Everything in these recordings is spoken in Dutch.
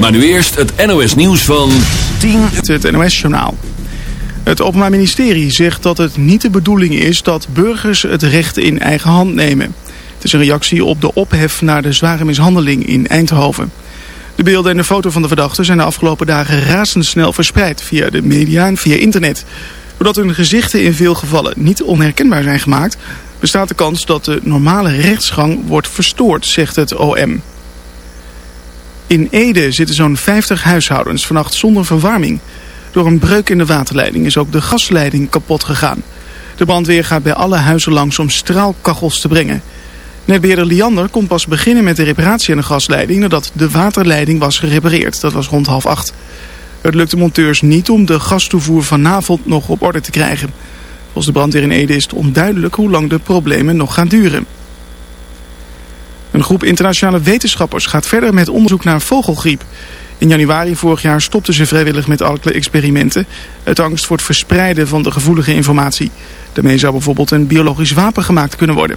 Maar nu eerst het NOS nieuws van 10. Het NOS-journaal. Het Openbaar Ministerie zegt dat het niet de bedoeling is dat burgers het recht in eigen hand nemen. Het is een reactie op de ophef naar de zware mishandeling in Eindhoven. De beelden en de foto van de verdachten zijn de afgelopen dagen razendsnel verspreid via de media en via internet. Doordat hun gezichten in veel gevallen niet onherkenbaar zijn gemaakt, bestaat de kans dat de normale rechtsgang wordt verstoord, zegt het OM. In Ede zitten zo'n 50 huishoudens vannacht zonder verwarming. Door een breuk in de waterleiding is ook de gasleiding kapot gegaan. De brandweer gaat bij alle huizen langs om straalkachels te brengen. Netbeheerder Liander kon pas beginnen met de reparatie aan de gasleiding nadat de waterleiding was gerepareerd. Dat was rond half acht. Het lukte monteurs niet om de gastoevoer vanavond nog op orde te krijgen. Volgens de brandweer in Ede is het onduidelijk hoe lang de problemen nog gaan duren. Een groep internationale wetenschappers gaat verder met onderzoek naar vogelgriep. In januari vorig jaar stopten ze vrijwillig met alle experimenten... uit angst voor het verspreiden van de gevoelige informatie. Daarmee zou bijvoorbeeld een biologisch wapen gemaakt kunnen worden.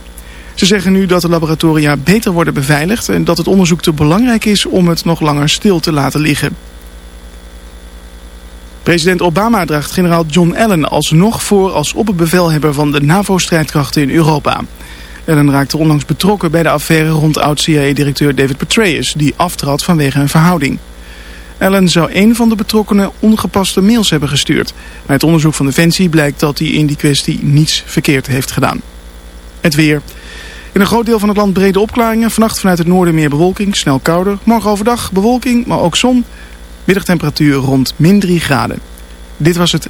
Ze zeggen nu dat de laboratoria beter worden beveiligd... en dat het onderzoek te belangrijk is om het nog langer stil te laten liggen. President Obama draagt generaal John Allen alsnog voor als opperbevelhebber van de NAVO-strijdkrachten in Europa. Allen raakte onlangs betrokken bij de affaire rond oud-CIA-directeur David Petraeus, die aftrad vanwege een verhouding. Allen zou een van de betrokkenen ongepaste mails hebben gestuurd. Bij het onderzoek van Defensie blijkt dat hij in die kwestie niets verkeerd heeft gedaan. Het weer. In een groot deel van het land brede opklaringen. Vannacht vanuit het noorden meer bewolking, snel kouder. Morgen overdag bewolking, maar ook zon. Middagtemperatuur rond min 3 graden. Dit was het.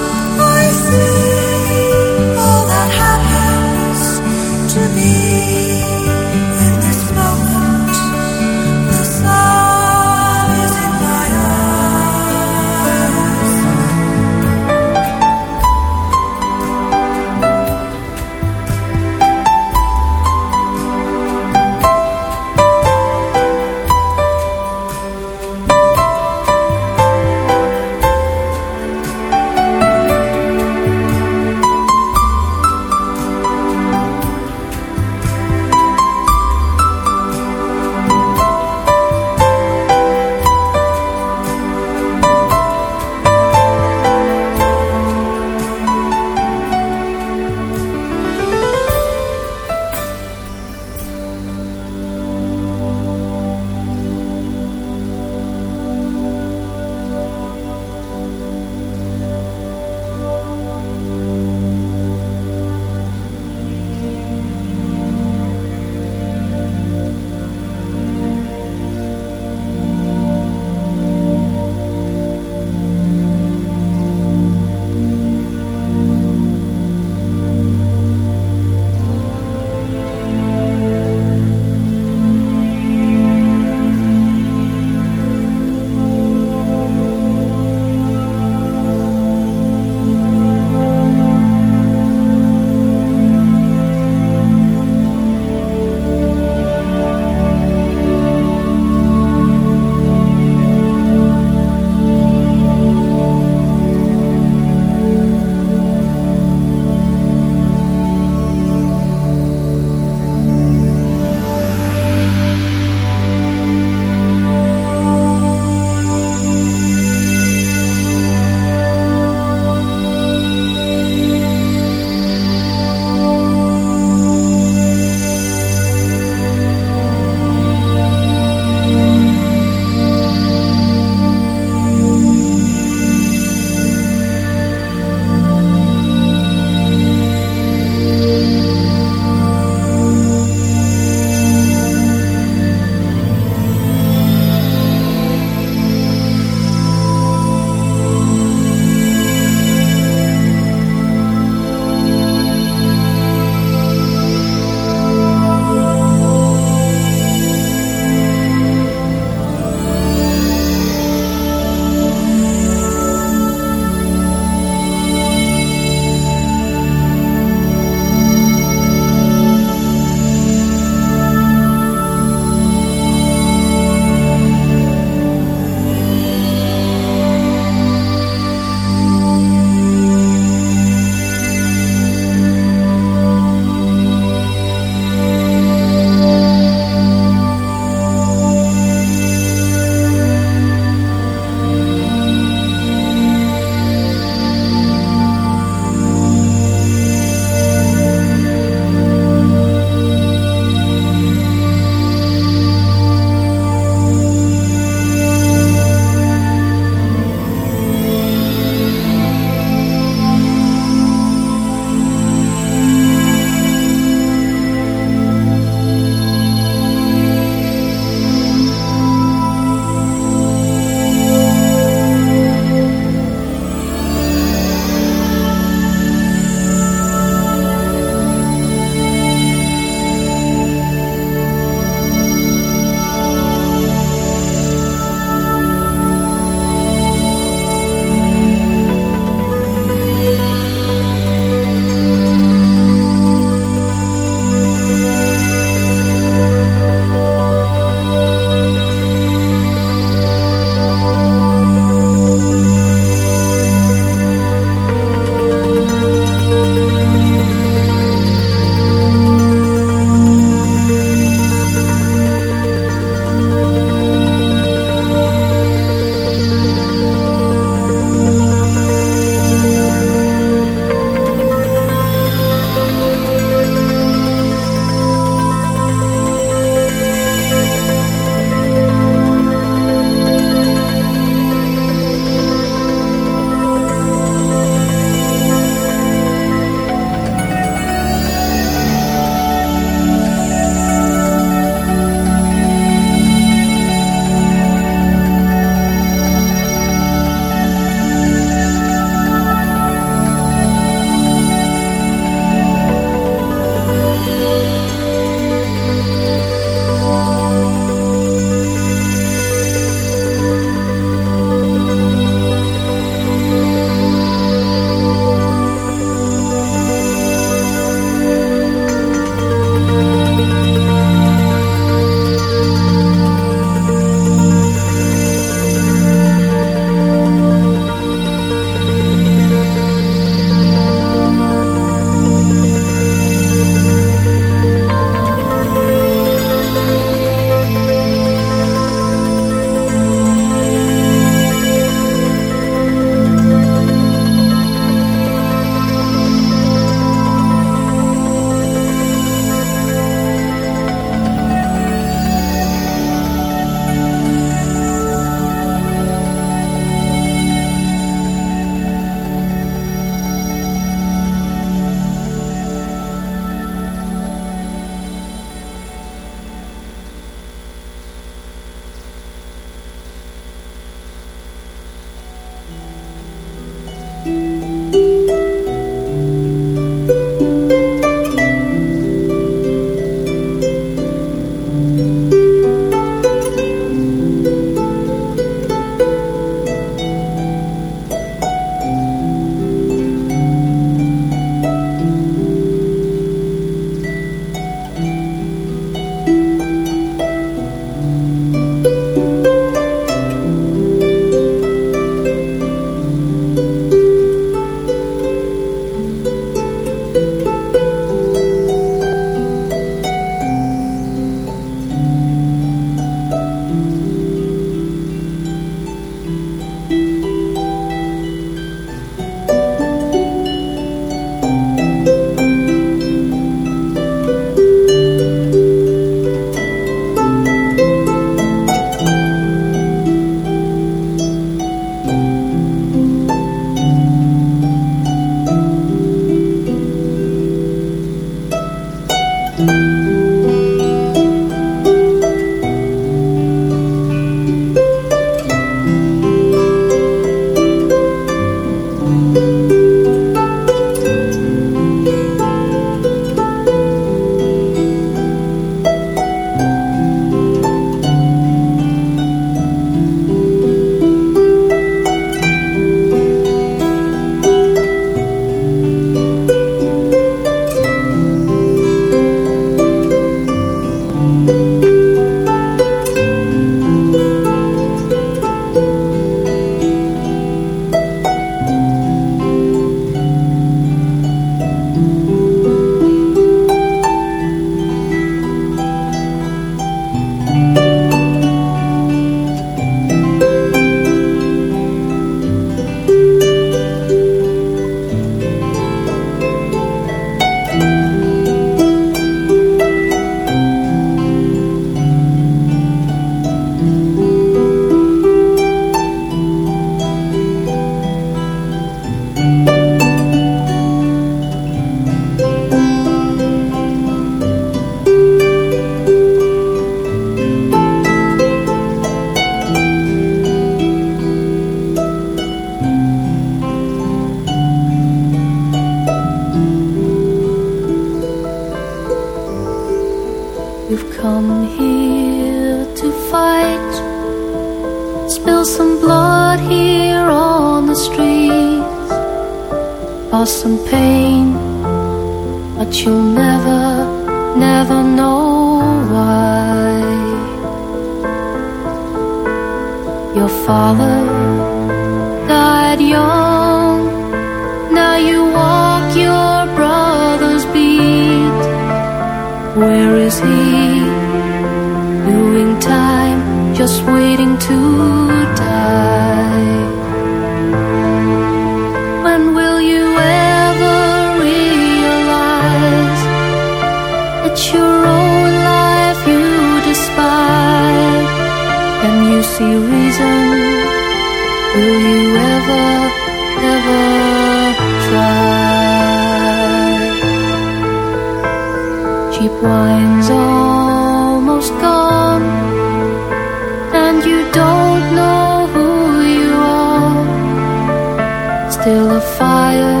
still a fire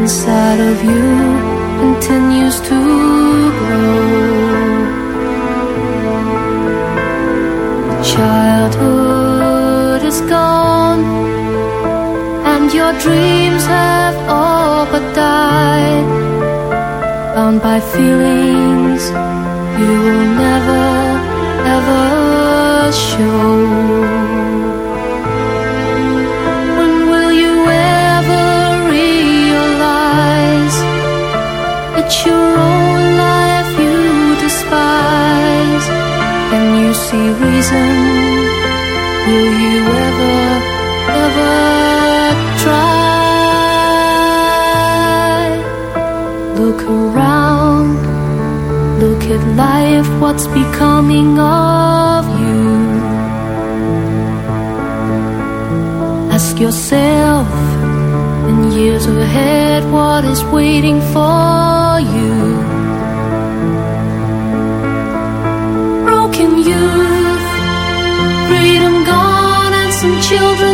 inside of you continues to grow. Childhood is gone, and your dreams have all but died. Bound by feelings you will never, ever show. reason will you ever, ever try? Look around, look at life, what's becoming of you? Ask yourself, in years ahead, what is waiting for children.